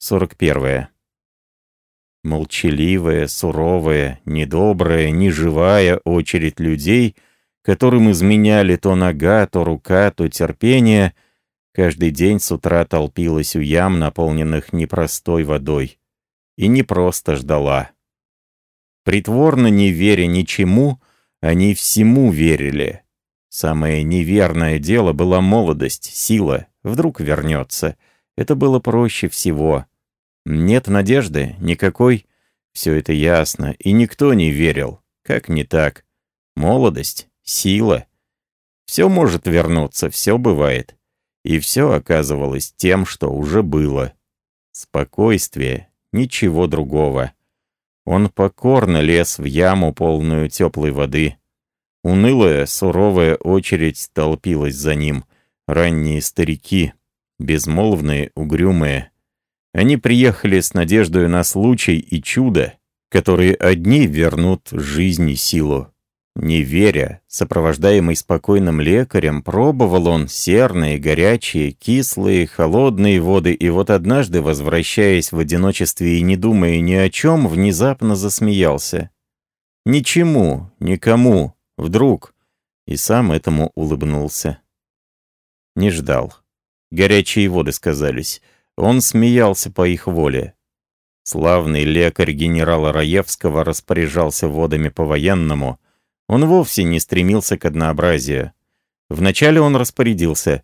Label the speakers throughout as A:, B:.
A: 41. Молчаливая, суровая, недобрая, неживая очередь людей, которым изменяли то нога, то рука, то терпение, каждый день с утра толпилась у ям, наполненных непростой водой. И не просто ждала. Притворно не веря ничему, они всему верили. Самое неверное дело была молодость, сила, вдруг вернется — это было проще всего. Нет надежды, никакой. Все это ясно, и никто не верил. Как не так? Молодость, сила. Все может вернуться, все бывает. И все оказывалось тем, что уже было. Спокойствие, ничего другого. Он покорно лез в яму, полную теплой воды. Унылая, суровая очередь толпилась за ним. Ранние старики, безмолвные, угрюмые. Они приехали с надеждой на случай и чудо, которые одни вернут жизнь и силу. Не веря, сопровождаемый спокойным лекарем, пробовал он серные, горячие, кислые, холодные воды, и вот однажды, возвращаясь в одиночестве и не думая ни о чем, внезапно засмеялся. Ничему, никому, вдруг, и сам этому улыбнулся. Не ждал. Горячие воды сказались. Он смеялся по их воле. Славный лекарь генерала Раевского распоряжался водами по-военному. Он вовсе не стремился к однообразию. Вначале он распорядился.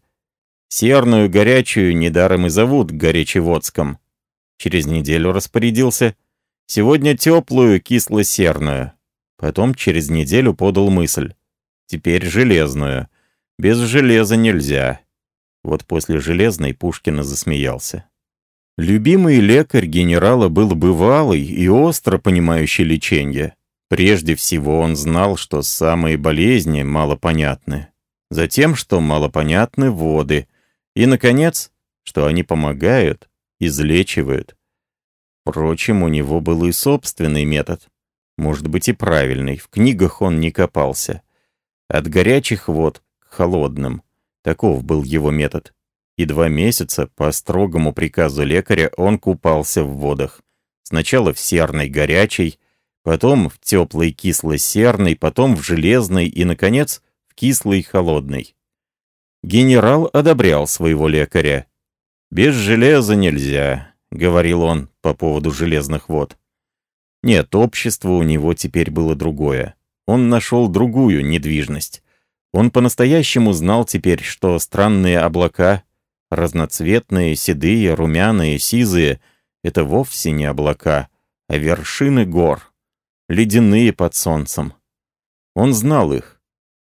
A: Серную горячую недаром и зовут горячеводском. Через неделю распорядился. Сегодня теплую кисло-серную. Потом через неделю подал мысль. Теперь железную. Без железа нельзя. Вот после Железной Пушкина засмеялся. Любимый лекарь генерала был бывалый и остро понимающий лечение. Прежде всего он знал, что самые болезни малопонятны. Затем, что малопонятны воды. И, наконец, что они помогают, излечивают. Впрочем, у него был и собственный метод. Может быть и правильный, в книгах он не копался. От горячих вод к холодным. Таков был его метод. И два месяца, по строгому приказу лекаря, он купался в водах. Сначала в серной горячей, потом в теплой кисло-серной, потом в железной и, наконец, в кислой холодной. Генерал одобрял своего лекаря. «Без железа нельзя», — говорил он по поводу железных вод. Нет, общество у него теперь было другое. Он нашел другую недвижность. Он по-настоящему знал теперь, что странные облака, разноцветные, седые, румяные, сизые — это вовсе не облака, а вершины гор, ледяные под солнцем. Он знал их.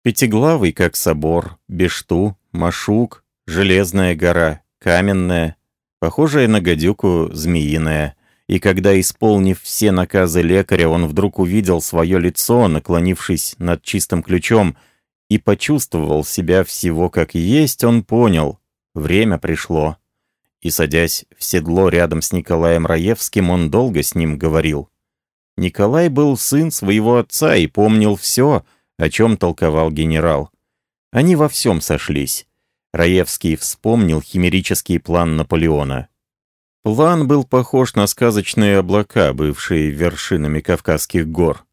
A: Пятиглавый, как собор, Бешту, Машук, Железная гора, Каменная, похожая на гадюку, Змеиная. И когда, исполнив все наказы лекаря, он вдруг увидел свое лицо, наклонившись над чистым ключом — и почувствовал себя всего как есть, он понял — время пришло. И, садясь в седло рядом с Николаем Раевским, он долго с ним говорил. Николай был сын своего отца и помнил все, о чем толковал генерал. Они во всем сошлись. Раевский вспомнил химерический план Наполеона. План был похож на сказочные облака, бывшие вершинами Кавказских гор.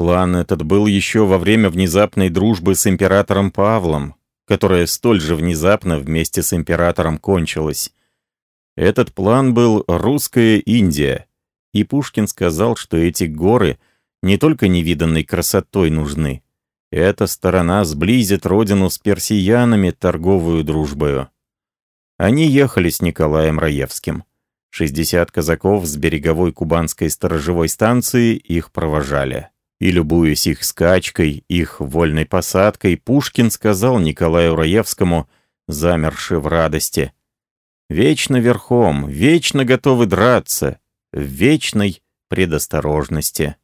A: План этот был еще во время внезапной дружбы с императором Павлом, которая столь же внезапно вместе с императором кончилась. Этот план был «Русская Индия», и Пушкин сказал, что эти горы не только невиданной красотой нужны. Эта сторона сблизит родину с персиянами торговую дружбою. Они ехали с Николаем Раевским. 60 казаков с береговой кубанской сторожевой станции их провожали. И, любуясь их скачкой, их вольной посадкой, Пушкин сказал Николаю Раевскому, замерши в радости, «Вечно верхом, вечно готовы драться, в вечной предосторожности».